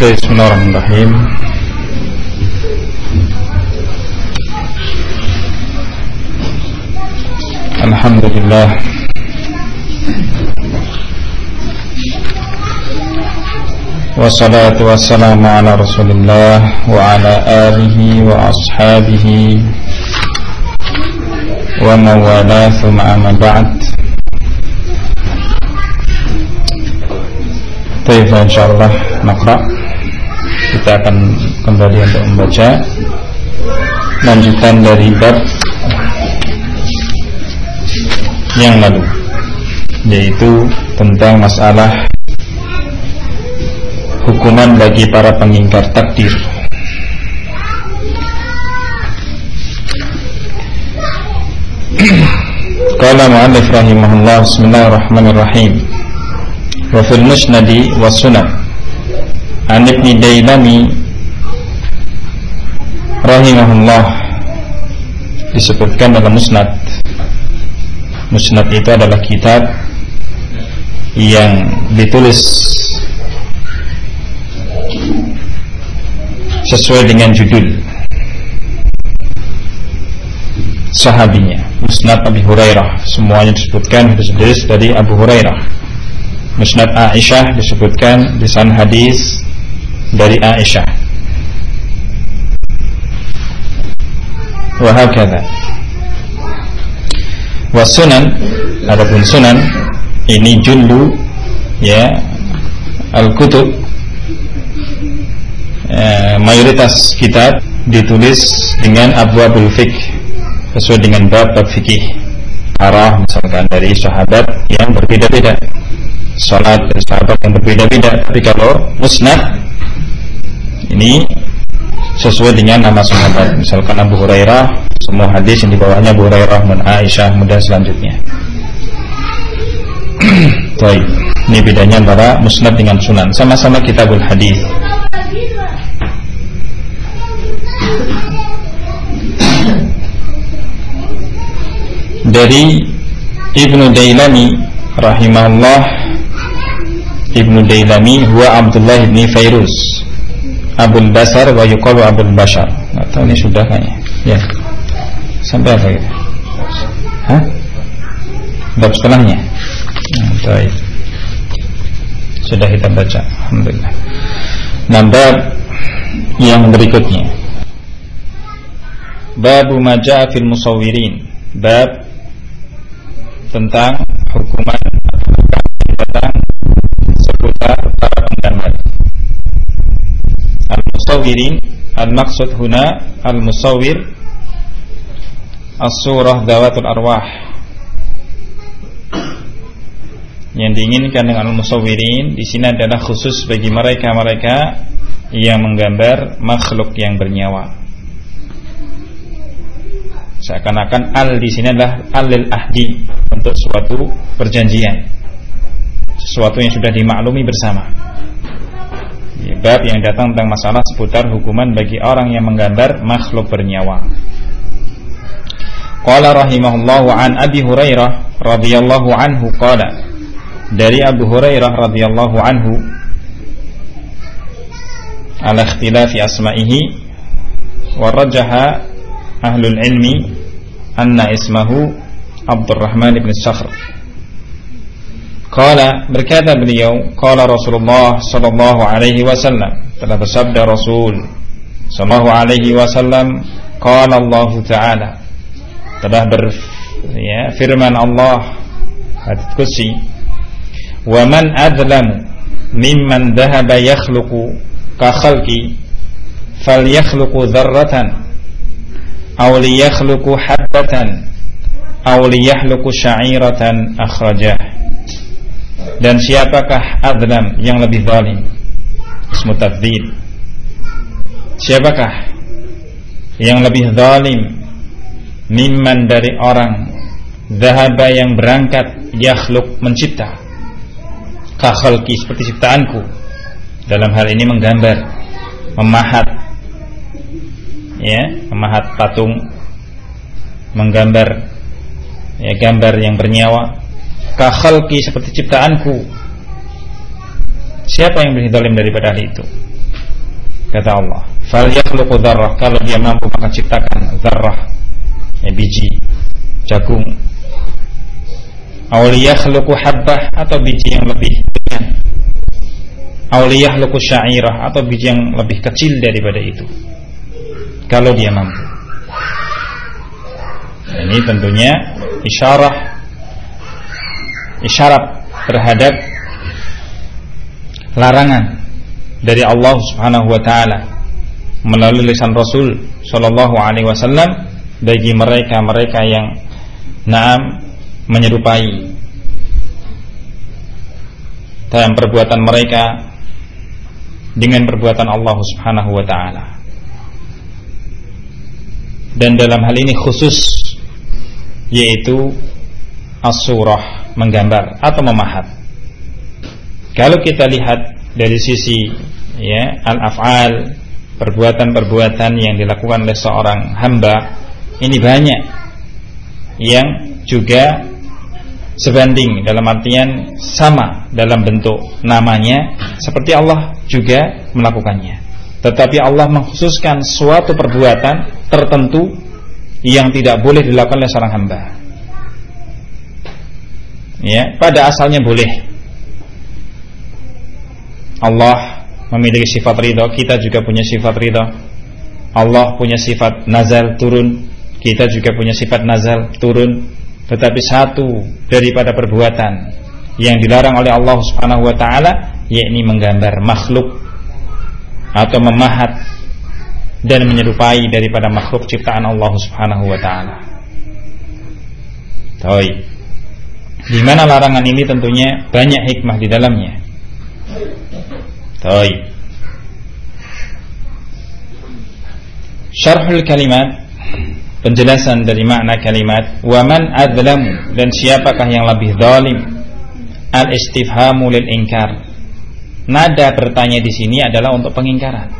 Bismillahirrahmanirrahim. Alhamdulillah. Wassalatu wassalamu ala rasulillah Wa ala alihi wa ashabihi Wa mawala thumma amma ba'd Baik, insyaallah nakra. Kita akan kembali untuk membaca lanjutan dari bab yang lalu yaitu tentang masalah hukuman bagi para pengingkar takdir. Qala mu'allif rahimahullah Bismillahirrahmanirrahim musnadi wa sunan. An ibni dailami rahimahullah disebutkan dalam musnad. Musnad itu adalah kitab yang ditulis sesuai dengan judul sahabinya Musnad Abu Hurairah. Semuanya disebutkan hadis-hadis dari Abu Hurairah Musnad Aisyah disebutkan di sana hadis dari Aisyah. Wahakata. Wasunan, adapun sunan ini jullu ya al-kutub eh, mayoritas kitab ditulis dengan abwabul fiqh sesuai dengan bab-bab fikih arah misalkan dari sahabat yang berbeda-beda salat dari sahabat yang berbeda-beda. Tapi kalau musnad ini sesuai dengan nama sahabat. Misalkan Abu Hurairah semua hadis yang dibawanya Abu Hurairah dan Aisyah kemudian selanjutnya. Baik, ini bedanya antara musnad dengan sunan. Sama-sama kitabul hadis. Dari Ibnu Dailami rahimahullah Ibnu Dailami huwa Abdullah bin Fairuz. Abul Basar wa yuqalu Abul Bashar. Atau ini sudah kayaknya. Ya. Sampai apa gitu? Hah? bab setelahnya nah, baik. Sudah kita baca Alhamdulillah. Bab yang berikutnya. Babu maja'a fil musawirin Bab tentang hukuman Al-musawwirin al-maksud huna al-musawwir as-surah dawatul arwah. Yang diinginkan dengan al-musawwirin di sini adalah khusus bagi mereka-mereka yang menggambar makhluk yang bernyawa. Seakan-akan al di sini adalah alil ahdi untuk suatu perjanjian sesuatu yang sudah dimaklumi bersama. Bab yang datang tentang masalah seputar hukuman bagi orang yang menggambar makhluk bernyawa. Qala rahimahullah an Abi Hurairah radhiyallahu anhu qala dari Abu Hurairah radhiyallahu anhu ala ikhtilafi asma'ihi wa rajaha ahlul ilmi anna ismahu Abdurrahman ibn Sakhr Qala berkata beliau, qala Rasulullah sallallahu alaihi wasallam, telah bersabda Rasul sallallahu alaihi wasallam, qala Allah taala. Telah ber ya, firman Allah hadits qudsi, "Wa man adlamu mimman dhahaba yakhluqu ka khalqi falyakhluqu dzarratan aw liyakhluqu habatan aw liyakhluqu sya'iratan akhrajah." Dan siapakah adlam yang lebih zalim? Ismu tafdhil. Siapakah yang lebih zalim mimman dari orang zahaba yang berangkat yakhluk mencipta ka khalqi seperti ciptaanku dalam hal ini menggambar memahat ya memahat patung menggambar ya gambar yang bernyawa ka khalqi seperti ciptaanku Siapa yang lebih zalim daripada ahli itu? Kata Allah, "Fal yakhluqu dzarrah." Kalau dia mampu maka ciptakan dzarrah, ya biji jagung. Aw yakhluqu habbah atau biji yang lebih ringan. Aw yakhluqu sya'irah atau biji yang lebih kecil daripada itu. Kalau dia mampu. Ini tentunya isyarah isyarat terhadap larangan dari Allah Subhanahu wa taala melalui lisan Rasul sallallahu alaihi wasallam bagi mereka-mereka yang naam menyerupai dalam perbuatan mereka dengan perbuatan Allah Subhanahu wa taala. Dan dalam hal ini khusus yaitu as-surah menggambar atau memahat. Kalau kita lihat dari sisi ya al-af'al perbuatan-perbuatan yang dilakukan oleh seorang hamba ini banyak yang juga sebanding dalam artian sama dalam bentuk namanya seperti Allah juga melakukannya tetapi Allah mengkhususkan suatu perbuatan tertentu yang tidak boleh dilakukan oleh seorang hamba ya pada asalnya boleh Allah memiliki sifat ridho, kita juga punya sifat ridho. Allah punya sifat nazal turun, kita juga punya sifat nazal turun. Tetapi satu daripada perbuatan yang dilarang oleh Allah Subhanahu wa taala yakni menggambar makhluk atau memahat dan menyerupai daripada makhluk ciptaan Allah Subhanahu wa taala. Di mana larangan ini tentunya banyak hikmah di dalamnya. Baik. Syarhul kalimat penjelasan dari makna kalimat wa man adzlamu dan siapakah yang lebih zalim al istifhamu lil inkar nada bertanya di sini adalah untuk pengingkaran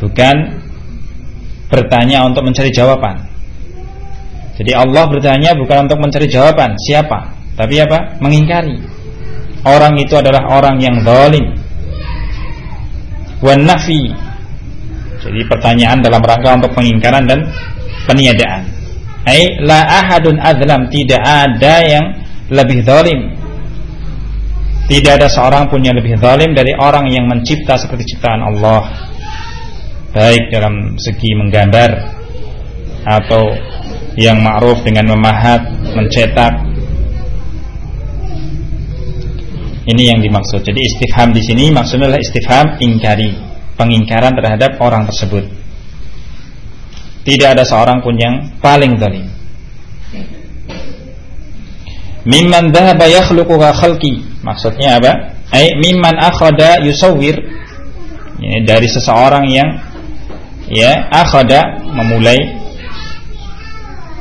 bukan bertanya untuk mencari jawaban jadi Allah bertanya bukan untuk mencari jawaban siapa? Tapi apa? Mengingkari. Orang itu adalah orang yang zalim. Wan nafi. Jadi pertanyaan dalam rangka untuk pengingkaran dan peniadaan. Ai la ahadun azlam. Tidak ada yang lebih zalim. Tidak ada seorang pun yang lebih zalim dari orang yang mencipta seperti ciptaan Allah. Baik dalam segi menggambar atau yang ma'ruf dengan memahat, mencetak Ini yang dimaksud. Jadi istifham di sini maksudnya adalah istifham ingkari, pengingkaran terhadap orang tersebut. Tidak ada seorang pun yang paling zalim. Mimman dhahaba yakhluqu khalqi. Maksudnya apa? Ai mimman akhada yusawwir. Dari seseorang yang ya akhada memulai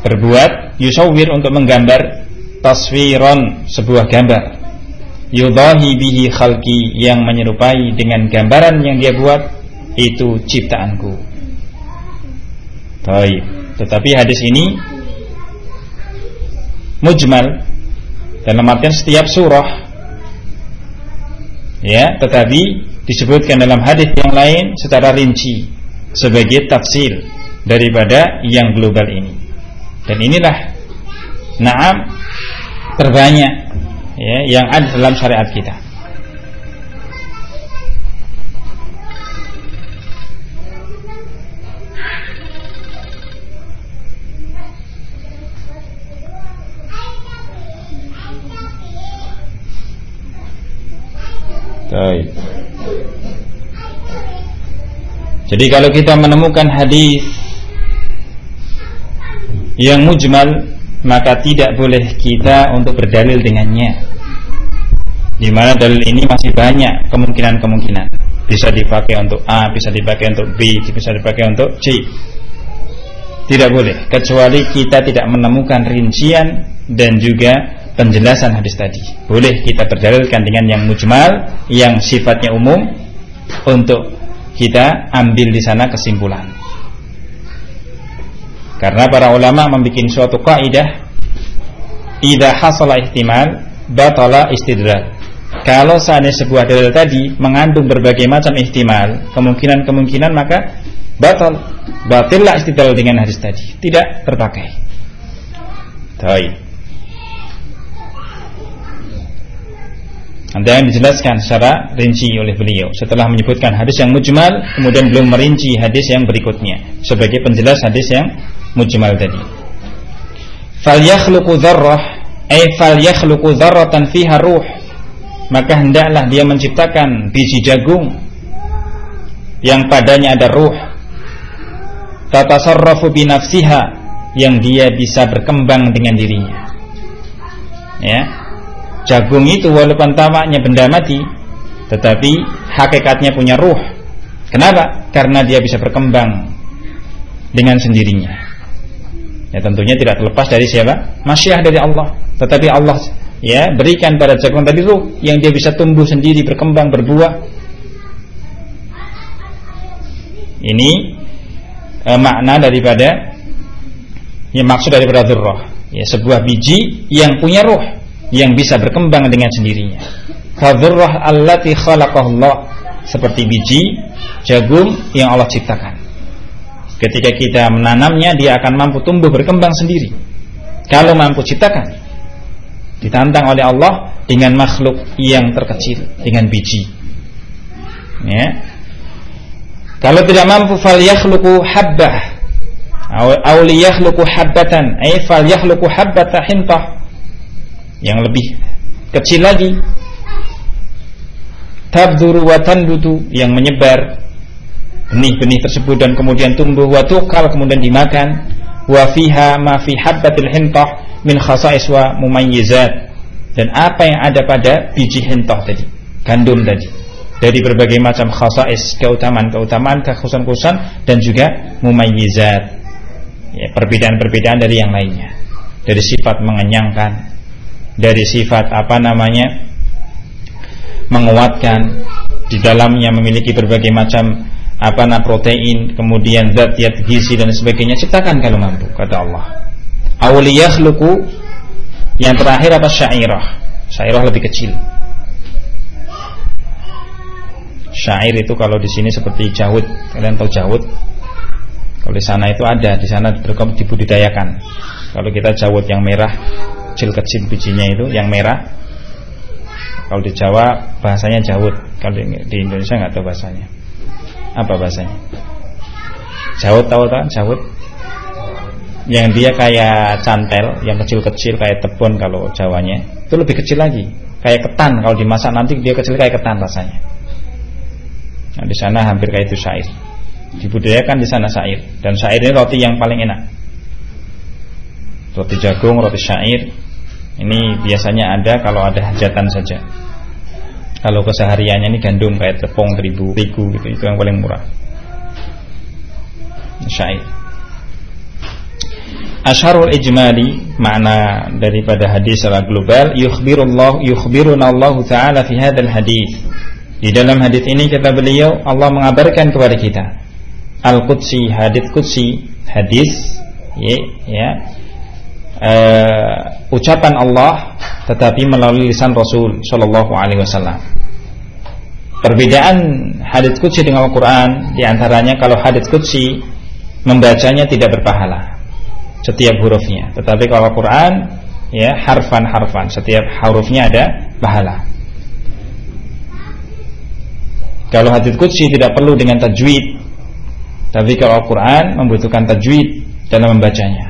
berbuat yusawwir untuk menggambar taswiron sebuah gambar yudahi bihi khalqi yang menyerupai dengan gambaran yang dia buat itu ciptaanku. Baik, tetapi hadis ini mujmal dalam artian setiap surah ya, tetapi disebutkan dalam hadis yang lain secara rinci sebagai tafsir daripada yang global ini. Dan inilah naam terbanyak ya, yang ada dalam syariat kita. Jadi kalau kita menemukan hadis yang mujmal maka tidak boleh kita untuk berdalil dengannya di mana dalil ini masih banyak kemungkinan-kemungkinan bisa dipakai untuk A, bisa dipakai untuk B, bisa dipakai untuk C. Tidak boleh kecuali kita tidak menemukan rincian dan juga penjelasan hadis tadi. Boleh kita berdalilkan dengan yang mujmal, yang sifatnya umum untuk kita ambil di sana kesimpulan. Karena para ulama membuat suatu kaidah idza hasala ihtimal batala istidlal kalau seandainya sebuah dalil tadi mengandung berbagai macam ihtimal, kemungkinan-kemungkinan maka batal. Batillah istidlal dengan hadis tadi, tidak terpakai. Baik. Nanti yang dijelaskan secara rinci oleh beliau Setelah menyebutkan hadis yang mujmal Kemudian belum merinci hadis yang berikutnya Sebagai penjelas hadis yang mujmal tadi. Fal yakhluqu dharrah Ay fal yakhluqu dharratan fiha ruh. Maka hendaklah dia menciptakan biji jagung yang padanya ada ruh. Tatasarrafu binafsiha yang dia bisa berkembang dengan dirinya. Ya. Jagung itu walaupun tamaknya benda mati tetapi hakikatnya punya ruh. Kenapa? Karena dia bisa berkembang dengan sendirinya ya tentunya tidak terlepas dari siapa? Masyiah dari Allah. Tetapi Allah ya berikan pada jagung tadi ruh yang dia bisa tumbuh sendiri berkembang berbuah. Ini e, makna daripada yang maksud daripada dzurrah. Ya sebuah biji yang punya ruh yang bisa berkembang dengan sendirinya. Fadzurrah allati khalaqallah seperti biji jagung yang Allah ciptakan ketika kita menanamnya dia akan mampu tumbuh berkembang sendiri. Kalau mampu ciptakan. Ditantang oleh Allah dengan makhluk yang terkecil dengan biji. Ya. Kalau tidak mampu fal yakhluqu habbah. Aw li yakhluqu habbatan. Ay fal yakhluqu habbata hintah yang lebih kecil lagi. Tabduru wa yang menyebar benih-benih tersebut dan kemudian tumbuh wa tukal kemudian dimakan. Wa fiha ma fi habbatil hintah min khasais wa mumayyizat. Dan apa yang ada pada biji hentoh tadi gandum tadi dari berbagai macam khasais keutamaan-keutamaan kekhususan-khususan dan juga mumayyizat. Ya, perbedaan-perbedaan dari yang lainnya. Dari sifat mengenyangkan dari sifat apa namanya menguatkan di dalamnya memiliki berbagai macam apa namanya protein kemudian zat-zat gizi dan sebagainya. Ciptakan kalau mampu kata Allah. Luku yang terakhir apa? Syairah. Syairah lebih kecil. Syair itu kalau di sini seperti jawud kalian tahu jawud kalau di sana itu ada. Di sana dibudidayakan. Kalau kita jawud yang merah kecil-kecil bijinya itu yang merah. Kalau di Jawa bahasanya jawud kalau di Indonesia nggak tahu bahasanya apa bahasanya jawud tahu tak jawud yang dia kayak cantel, yang kecil-kecil kayak tebon kalau Jawanya, itu lebih kecil lagi. Kayak ketan kalau dimasak nanti dia kecil kayak ketan rasanya. Nah, di sana hampir kayak itu syair. Dibudidayakan di sana syair dan syair ini roti yang paling enak. Roti jagung, roti syair. Ini biasanya ada kalau ada hajatan saja. Kalau kesehariannya ini gandum kayak tepung, terigu, terigu gitu, itu yang paling murah. Syair. Asharul ijmali makna daripada hadis secara global yukhbirullah yukhbiruna Allah taala fi hadzal hadis. Di dalam hadis ini kata beliau Allah mengabarkan kepada kita Al-Qudsi hadis qudsi hadis ya, ya uh, ucapan Allah tetapi melalui lisan Rasul sallallahu alaihi wasallam. Perbedaan hadis qudsi dengan Al-Qur'an di antaranya kalau hadis qudsi membacanya tidak berpahala setiap hurufnya. Tetapi kalau Quran ya harfan-harfan, setiap hurufnya ada pahala. Kalau hadits qudsi tidak perlu dengan tajwid. Tapi kalau Al-Quran membutuhkan tajwid dalam membacanya.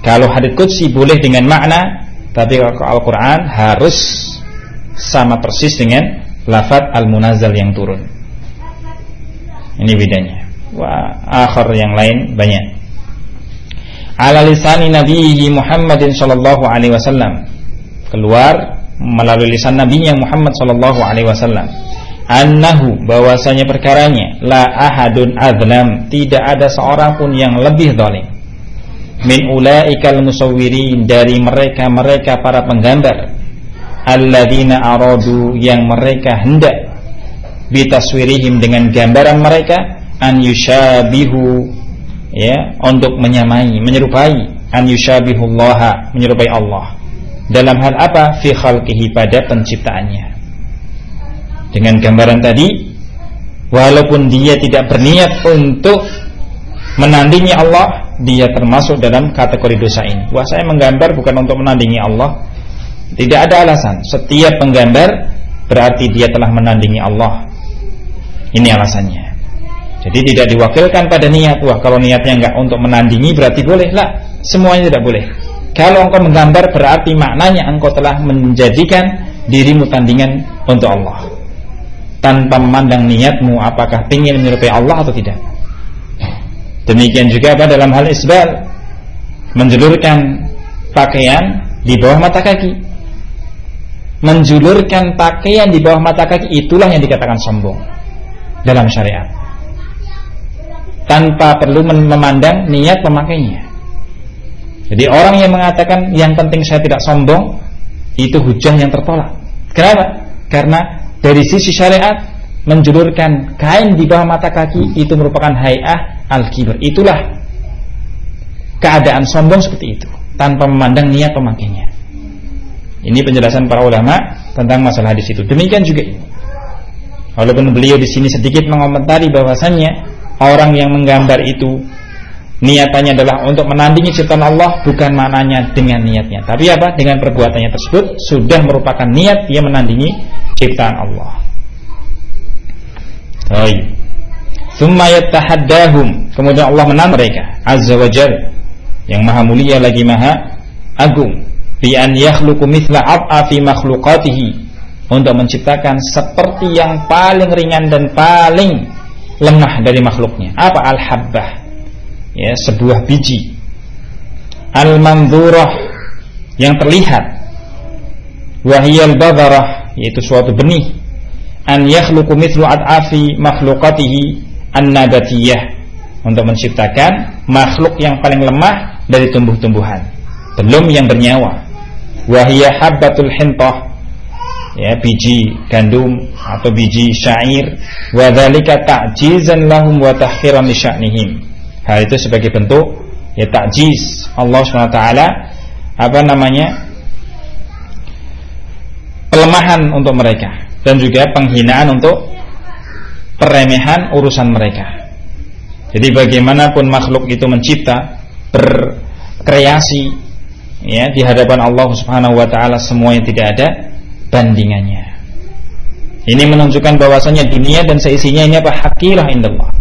Kalau hadits qudsi boleh dengan makna, tapi kalau Al-Quran harus sama persis dengan lafaz al-munazzal yang turun. Ini bedanya. Wah, akhir yang lain banyak. Ala lisani nabiyhi Muhammadin sallallahu alaihi wasallam. Keluar melalui lisan nabinya Muhammad sallallahu alaihi wasallam. Annahu bahwasanya perkaranya la ahadun adlam tidak ada seorang pun yang lebih zalim min ulaikal musawwirin dari mereka-mereka para penggambar alladzina aradu yang mereka hendak bitaswirihim dengan gambaran mereka an yushabihu ya untuk menyamai menyerupai an yushabihullaha menyerupai Allah. Dalam hal apa? Fi khalqihi pada penciptaannya. Dengan gambaran tadi walaupun dia tidak berniat untuk menandingi Allah dia termasuk dalam kategori dosa ini. Wah saya menggambar bukan untuk menandingi Allah. Tidak ada alasan. Setiap penggambar berarti dia telah menandingi Allah. Ini alasannya. Jadi tidak diwakilkan pada niat. Wah kalau niatnya enggak untuk menandingi berarti boleh. Lah semuanya tidak boleh. Kalau engkau menggambar berarti maknanya engkau telah menjadikan dirimu tandingan untuk Allah. Tanpa memandang niatmu apakah ingin menyerupai Allah atau tidak. Demikian juga apa dalam hal isbal menjulurkan pakaian di bawah mata kaki. Menjulurkan pakaian di bawah mata kaki itulah yang dikatakan sombong dalam syariat. Tanpa perlu memandang niat pemakainya. Jadi orang yang mengatakan yang penting saya tidak sombong itu hujah yang tertolak. Kenapa? Karena dari sisi syariat menjulurkan kain di bawah mata kaki itu merupakan hayah al-kibr. Itulah keadaan sombong seperti itu tanpa memandang niat pemakainya. Ini penjelasan para ulama tentang masalah di situ. Demikian juga ini. Walaupun beliau di sini sedikit mengomentari bahwasannya orang yang menggambar itu niatannya adalah untuk menandingi ciptaan Allah bukan maknanya dengan niatnya tapi apa dengan perbuatannya tersebut sudah merupakan niat dia menandingi ciptaan Allah Baik Thumma yattahaddahum kemudian Allah menang mereka. Azza wajal yang maha mulia lagi maha agung. Bi an yakhluqu mithla ab'a fi untuk menciptakan seperti yang paling ringan dan paling lemah dari makhluknya. Apa? Al-habbah. Ya sebuah biji. Al-manzurah. Yang terlihat. Wahiyal badharah yaitu suatu benih. An yakhluqu mithlu ad'afi an-nabatiyah untuk menciptakan makhluk yang paling lemah dari tumbuh-tumbuhan. Belum yang bernyawa. Wahiyah habbatul hintah. Ya biji gandum atau biji syair. Wa dzalika ta'jizan lahum wa tahqiran li Hal itu sebagai bentuk ya takjiz Allah SWT apa namanya pelemahan untuk mereka. Dan juga penghinaan untuk peremehan urusan mereka. Jadi bagaimanapun makhluk itu mencipta, berkreasi ya di hadapan Allah Subhanahu wa taala semua yang tidak ada bandingannya. Ini menunjukkan bahwasanya dunia dan seisinya ini apa? Hakirah indallah.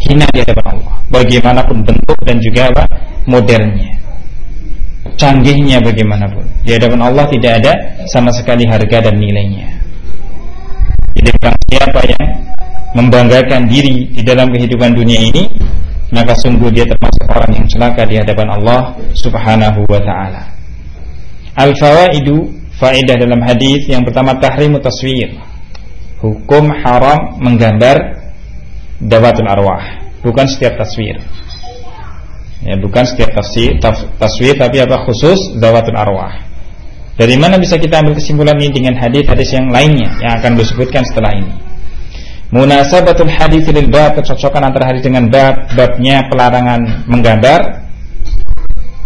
Hina di hadapan Allah. Bagaimanapun bentuk dan juga apa? Modernnya. Canggihnya bagaimanapun. Di hadapan Allah tidak ada sama sekali harga dan nilainya. Jadi siapa yang membanggakan diri di dalam kehidupan dunia ini maka sungguh dia termasuk orang yang celaka di hadapan Allah Subhanahu wa taala. Al-fawaidu faedah dalam hadis yang pertama tahrimu taswir. Hukum haram menggambar dawatul arwah bukan setiap taswir ya bukan setiap taswir, taswir tapi apa khusus dawatul arwah dari mana bisa kita ambil kesimpulan ini dengan hadis-hadis yang lainnya yang akan disebutkan setelah ini munasabatul hadis lil bab kecocokan antara hadis dengan bab babnya pelarangan menggambar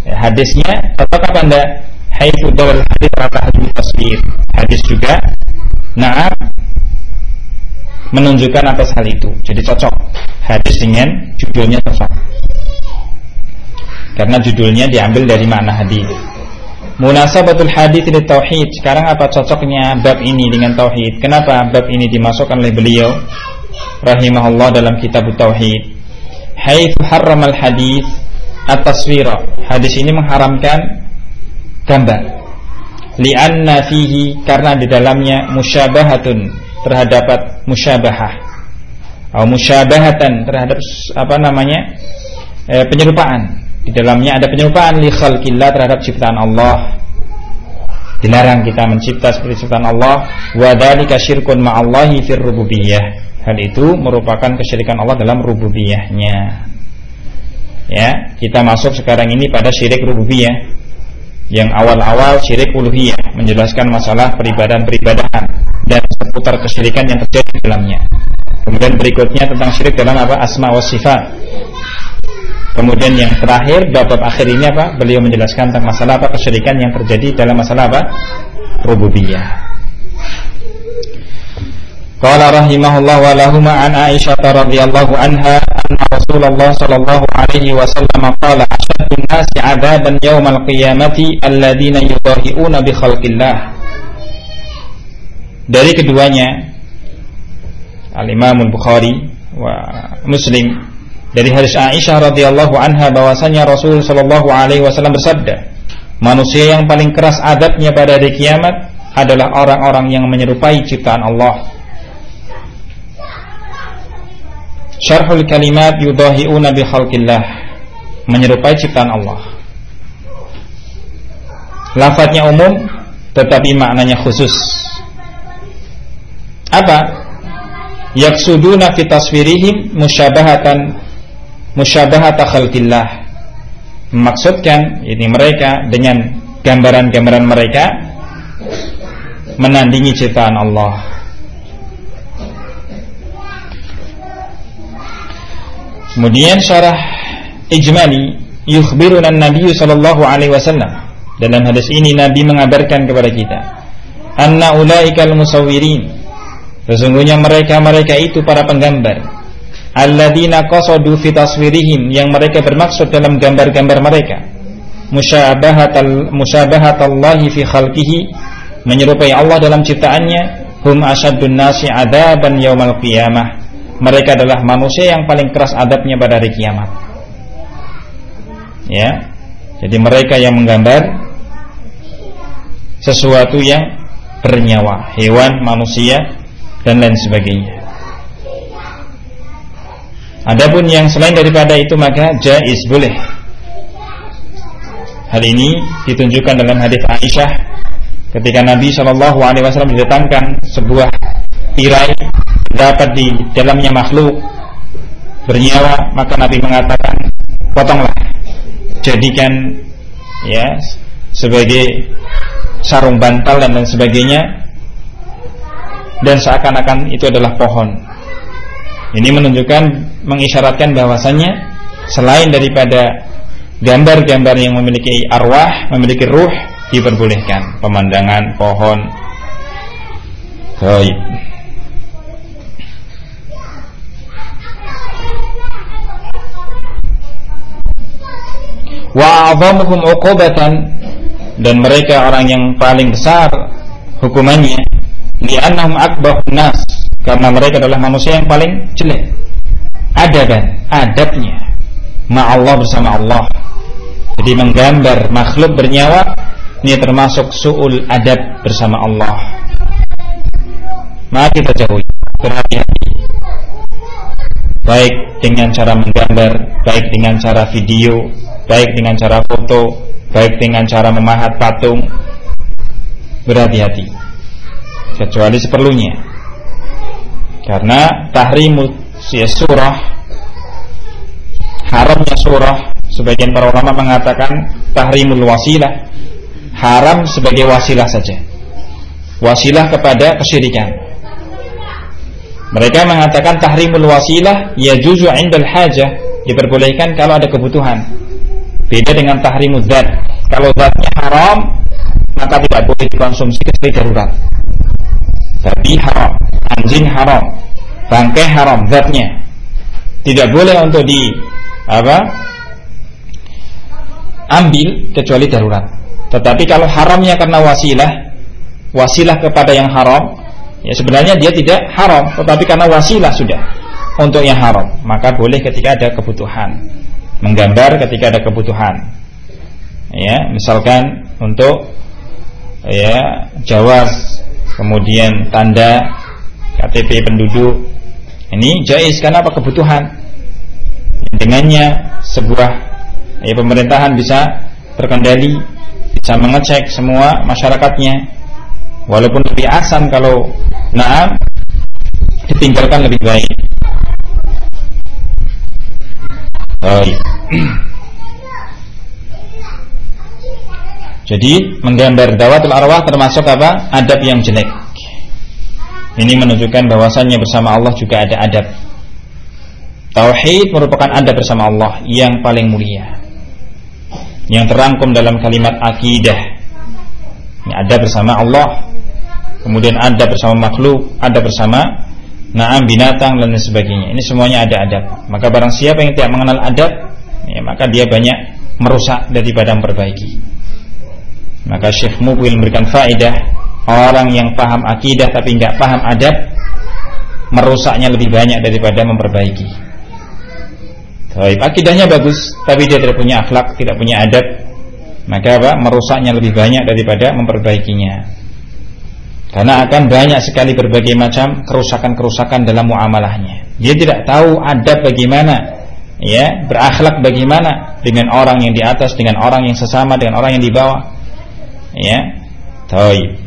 ya, hadisnya apakah anda haitsu dawal hadis rata hadis hadis juga nah menunjukkan atas hal itu. Jadi cocok hadis dengan judulnya cocok. Karena judulnya diambil dari makna hadis. Munasabatul hadis di tauhid. Sekarang apa cocoknya bab ini dengan tauhid? Kenapa bab ini dimasukkan oleh beliau rahimahullah dalam kitab tauhid? Haitsu harramal hadis at-taswira. Hadis ini mengharamkan gambar. Lianna fihi karena di dalamnya musyabahatun terhadap musyabahah atau musyabahatan terhadap apa namanya e, penyerupaan di dalamnya ada penyerupaan li khalqillah terhadap ciptaan Allah dilarang kita mencipta seperti ciptaan Allah wa dzalika syirkun ma'allahi fir rububiyah hal itu merupakan kesyirikan Allah dalam rububiyahnya ya kita masuk sekarang ini pada syirik rububiyah yang awal-awal syirik uluhiyah menjelaskan masalah peribadahan-peribadahan dan seputar kesyirikan yang terjadi di dalamnya. Kemudian berikutnya tentang syirik dalam apa? Asma wa sifat. Kemudian yang terakhir bab akhir ini apa? Beliau menjelaskan tentang masalah apa kesyirikan yang terjadi dalam masalah apa? Rububiyah. Qala rahimahullah wa lahuma an Aisyah radhiyallahu anha anna Rasulullah sallallahu alaihi wasallam qala ashaddun nasi 'adaban yaumal qiyamati alladziina yudahi'una bi khalqillah. Dari keduanya Al-Imam Al-Bukhari wa Muslim dari hadis Aisyah radhiyallahu anha bahwasanya Rasul sallallahu alaihi wasallam bersabda, manusia yang paling keras adabnya pada hari kiamat adalah orang-orang yang menyerupai ciptaan Allah. Syarhul kalimat yudahiuna bi khalqillah menyerupai ciptaan Allah. Lafadznya umum tetapi maknanya khusus. Apa? Yaksuduna fi taswirihim musyabahatan musyabahat khalqillah. Memaksudkan ini mereka dengan gambaran-gambaran mereka menandingi ciptaan Allah. Kemudian syarah ijmali yukhbiruna nabi sallallahu alaihi wasallam. Dalam hadis ini nabi mengabarkan kepada kita anna ulaikal musawwirin. Sesungguhnya mereka-mereka itu para penggambar alladzina qasadu fi taswirihim yang mereka bermaksud dalam gambar-gambar mereka. Musyabahatal musyabahatallahi fi khalqihi menyerupai Allah dalam ciptaannya hum asyaddun nasi adaban yaumal qiyamah. Mereka adalah manusia yang paling keras adabnya pada hari kiamat. Ya. Jadi mereka yang menggambar sesuatu yang bernyawa hewan manusia dan lain sebagainya Adapun yang selain daripada itu maka jaiz boleh. Hal ini ditunjukkan dalam hadis Aisyah ketika Nabi Shallallahu Alaihi Wasallam didatangkan sebuah tirai dapat di dalamnya makhluk bernyawa maka Nabi mengatakan potonglah jadikan ya sebagai sarung bantal dan lain sebagainya dan seakan-akan itu adalah pohon ini menunjukkan mengisyaratkan bahwasannya selain daripada gambar-gambar yang memiliki arwah, memiliki ruh diperbolehkan pemandangan pohon. Baik. Wa a'zamuhum uqubatan dan mereka orang yang paling besar hukumannya li'annahum akbahun nas karena mereka adalah manusia yang paling jelek. Adaban adabnya. Allah bersama Allah. Jadi menggambar makhluk bernyawa ini termasuk su'ul adab bersama Allah. Maka kita jauhi. Berhati-hati. Baik dengan cara menggambar baik dengan cara video baik dengan cara foto baik dengan cara memahat patung. Berhati-hati. Kecuali seperlunya karena tahrimu ya surah haramnya surah sebagian para ulama mengatakan tahrimul wasilah haram sebagai wasilah saja. Wasilah kepada kesyirikan. Mereka mengatakan tahrimul wasilah ya juzu indal hajah diperbolehkan kalau ada kebutuhan. Beda dengan tahrimul zat. Kalau zatnya haram maka tidak boleh dikonsumsi kecuali darurat. Tapi haram anjing haram. Bangkai haram zatnya. Tidak boleh untuk di apa ambil kecuali darurat. Tetapi kalau haramnya karena wasilah wasilah kepada yang haram ya sebenarnya dia tidak haram tetapi karena wasilah sudah untuk yang haram maka boleh ketika ada kebutuhan. Menggambar ketika ada kebutuhan. Ya misalkan untuk ya jawaz kemudian tanda KTP penduduk. Ini jais karena apa? Kebutuhan. Dengannya sebuah ya, pemerintahan bisa terkendali bisa mengecek semua masyarakatnya. Walaupun lebih asam kalau naam ditinggalkan lebih baik. Oh, Jadi menggambar dawatul arwah termasuk apa? Adab yang jelek. Ini menunjukkan bahwasannya bersama Allah juga ada adab. Tauhid merupakan adab bersama Allah yang paling mulia. Yang terangkum dalam kalimat akidah. Ini ada bersama Allah. Kemudian ada bersama makhluk, ada bersama naam binatang dan sebagainya. Ini semuanya ada adab. Maka barang siapa yang tidak mengenal adab, ya, maka dia banyak merusak daripada memperbaiki. Maka Syekh Mubil memberikan faedah orang yang paham akidah tapi nggak paham adab merusaknya lebih banyak daripada memperbaiki. Baik, akidahnya bagus, tapi dia tidak punya akhlak, tidak punya adab, maka apa? Merusaknya lebih banyak daripada memperbaikinya. Karena akan banyak sekali berbagai macam kerusakan-kerusakan dalam muamalahnya. Dia tidak tahu adab bagaimana, ya, berakhlak bagaimana dengan orang yang di atas, dengan orang yang sesama, dengan orang yang di bawah. Ya. Taib.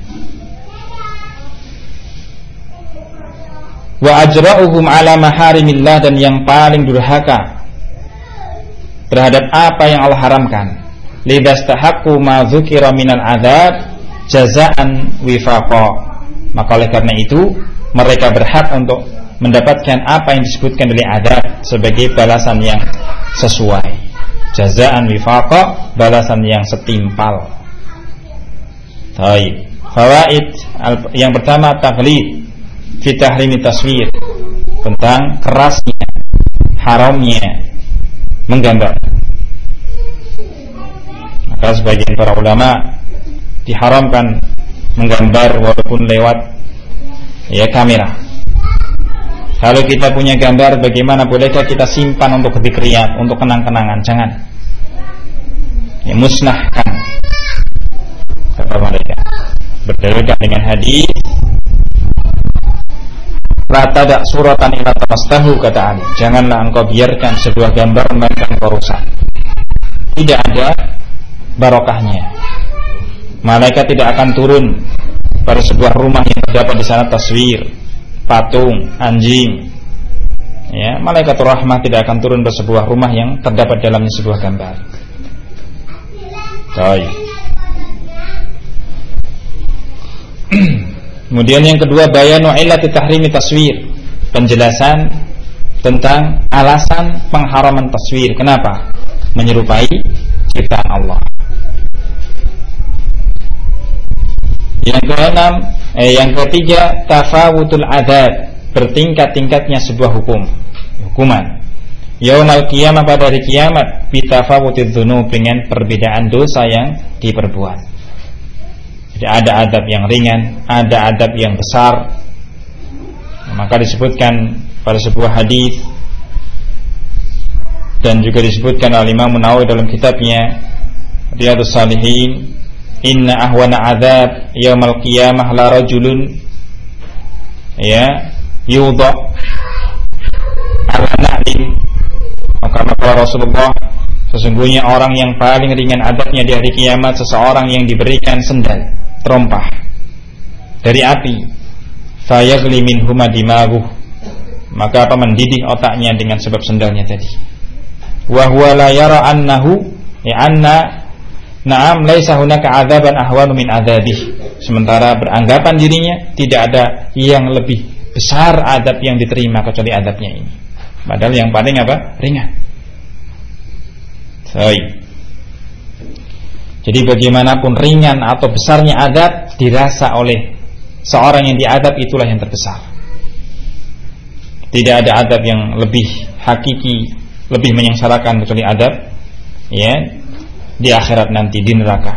Wa ajra'uhum ala maharimillah dan yang paling durhaka terhadap apa yang Allah haramkan. Lidastahaqqu ma dzukira minal adzab jazaan wifaqa. Maka oleh karena itu mereka berhak untuk mendapatkan apa yang disebutkan dari adab sebagai balasan yang sesuai. Jazaan wifaqa, balasan yang setimpal. Baik. Fawaid yang pertama taklid fi tahrimi taswir tentang kerasnya haramnya menggambar. Maka sebagian para ulama diharamkan menggambar walaupun lewat ya kamera. Kalau kita punya gambar, bagaimana bolehkah kita simpan untuk kebikriat, untuk kenang-kenangan? Jangan. Ya musnahkan. Kata mereka. Berdalilkan dengan hadis La tadak suratan ila tamastahu kata Ali. Janganlah engkau biarkan sebuah gambar melainkan engkau rusak. Tidak ada barokahnya. Malaikat tidak akan turun pada sebuah rumah yang terdapat di sana taswir, patung, anjing. Ya, malaikat rahmah tidak akan turun pada sebuah rumah yang terdapat dalamnya sebuah gambar. Baik. Kemudian yang kedua bayanu illati tahrimi taswir. Penjelasan tentang alasan pengharaman taswir. Kenapa? Menyerupai ciptaan Allah. Yang keenam, eh, yang ketiga tafawutul adab, bertingkat-tingkatnya sebuah hukum, hukuman. Yaumal kiamah pada hari kiamat bitafawutid dzunub dengan perbedaan dosa yang diperbuat. Jadi ada adab yang ringan, ada adab yang besar. Maka disebutkan pada sebuah hadis dan juga disebutkan oleh Imam Nawawi dalam kitabnya Riyadhus Salihin, "Inna ahwana adab yaumal qiyamah la rajulun ya yudha ala na'lin." Maka Rasulullah Sesungguhnya orang yang paling ringan adabnya di hari kiamat Seseorang yang diberikan sendal terompah dari api fayagli huma dimaguh. Maka apa mendidih otaknya dengan sebab sendalnya tadi? Wa huwa la yara annahu ya anna na'am laisa hunaka adzaban ahwanu min adzabih sementara beranggapan dirinya tidak ada yang lebih besar adab yang diterima kecuali adabnya ini. Padahal yang paling apa? Ringan Baik. Jadi bagaimanapun ringan atau besarnya adab dirasa oleh seorang yang diadab itulah yang terbesar. Tidak ada adab yang lebih hakiki, lebih menyengsarakan kecuali adab ya di akhirat nanti di neraka.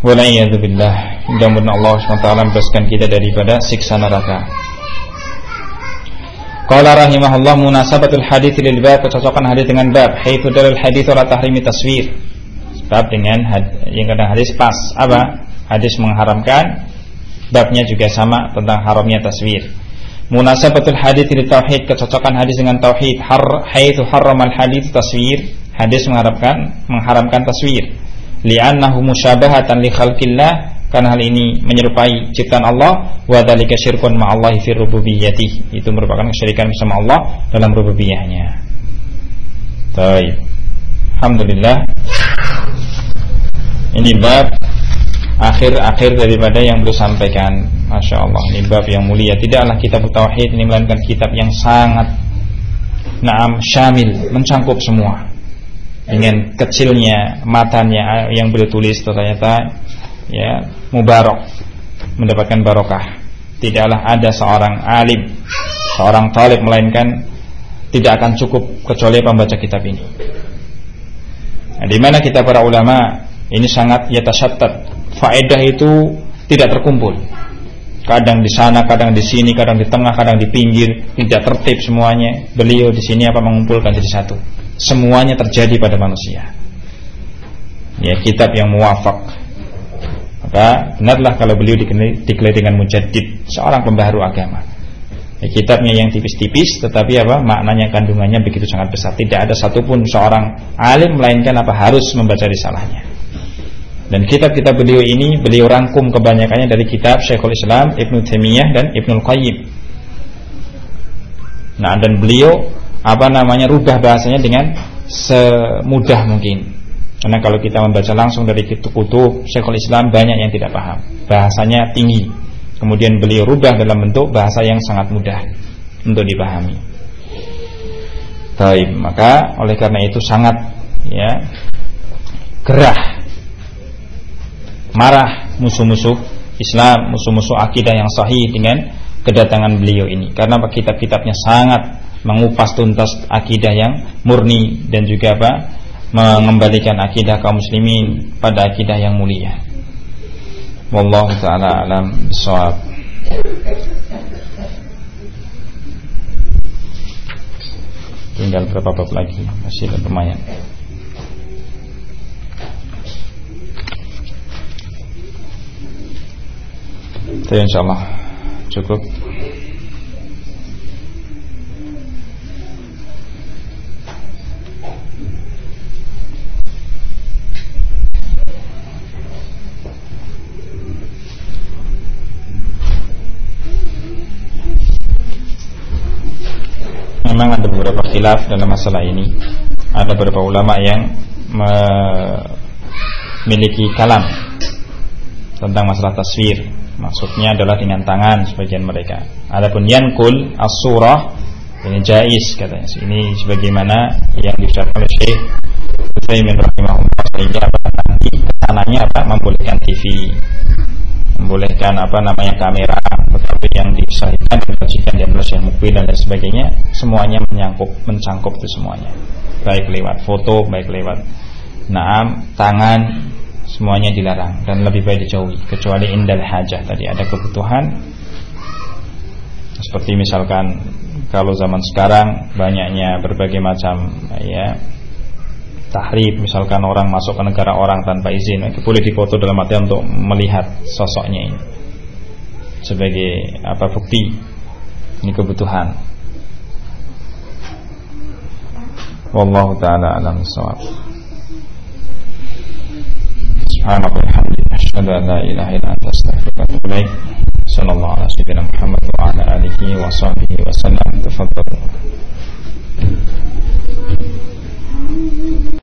Waliyadzubillah. Mudah-mudahan Allah SWT membebaskan kita daripada siksa neraka. Qala rahimahullah munasabatul hadis lil bab kecocokan hadis dengan bab haitsu dalil hadis ora tahrimi taswir. Bab dengan had, yang kadang hadis pas apa? Hadis mengharamkan babnya juga sama tentang haramnya taswir. Munasabatul hadis lil tauhid kecocokan hadis dengan tauhid har haitsu harramal hadis taswir. Hadis mengharamkan mengharamkan taswir. Li'annahu musyabahatan li khalqillah karena hal ini menyerupai ciptaan Allah wa dzalika syirkun ma'allahi fi rububiyyati. Itu merupakan kesyirikan bersama Allah dalam rububiyahnya baik. Alhamdulillah. Ini bab akhir-akhir daripada yang beliau sampaikan. Masya Allah ini bab yang mulia. Tidaklah kitab Tauhid ini melainkan kitab yang sangat Naam syamil Mencangkup semua. Dengan kecilnya matanya yang beliau tulis ternyata ya Mubarak Mendapatkan barokah Tidaklah ada seorang alim Seorang talib melainkan Tidak akan cukup kecuali pembaca kitab ini nah, Di mana kita para ulama Ini sangat yatasattat Faedah itu tidak terkumpul kadang di sana, kadang di sini, kadang di tengah, kadang di pinggir, tidak tertib semuanya. Beliau di sini apa mengumpulkan jadi satu. Semuanya terjadi pada manusia. Ya, kitab yang muafak. Maka benarlah kalau beliau diklaim dengan mujaddid, seorang pembaharu agama. Ya, kitabnya yang tipis-tipis tetapi apa maknanya kandungannya begitu sangat besar. Tidak ada satupun seorang alim melainkan apa harus membaca risalahnya. Dan kitab-kitab beliau ini beliau rangkum kebanyakannya dari kitab Syekhul Islam Ibnu Taimiyah dan Ibnu Qayyim. Nah, dan beliau apa namanya rubah bahasanya dengan semudah mungkin. Karena kalau kita membaca langsung dari kutub Syekhul Islam banyak yang tidak paham. Bahasanya tinggi. Kemudian beliau rubah dalam bentuk bahasa yang sangat mudah untuk dipahami. Baik, maka oleh karena itu sangat ya gerah marah musuh-musuh Islam, musuh-musuh akidah yang sahih dengan kedatangan beliau ini. Karena kitab-kitabnya sangat mengupas tuntas akidah yang murni dan juga apa? Mengembalikan akidah kaum muslimin pada akidah yang mulia. Wallahu taala alam bisawab. Tinggal berapa bab lagi? Masih lumayan. Itu insyaallah cukup. Memang ada beberapa khilaf dalam masalah ini. Ada beberapa ulama yang memiliki kalam tentang masalah taswir Maksudnya adalah dengan tangan sebagian mereka. Adapun yankul as-surah ini jais katanya. Ini sebagaimana yang diucapkan oleh Syekh Utsaimin rahimahullah sehingga nanti ke sananya apa membolehkan TV membolehkan apa namanya kamera tetapi yang disahihkan dan disajikan di adalah Syekh Mukbil dan sebagainya semuanya menyangkup mencangkup itu semuanya. Baik lewat foto baik lewat naam tangan semuanya dilarang dan lebih baik dijauhi kecuali indal hajah tadi. Ada kebutuhan. Seperti misalkan kalau zaman sekarang banyaknya berbagai macam ya tahrib misalkan orang masuk ke negara orang tanpa izin itu boleh difoto dalam artian untuk melihat sosoknya ini sebagai apa bukti ini kebutuhan. Wallahu taala alam sawab subhanallahi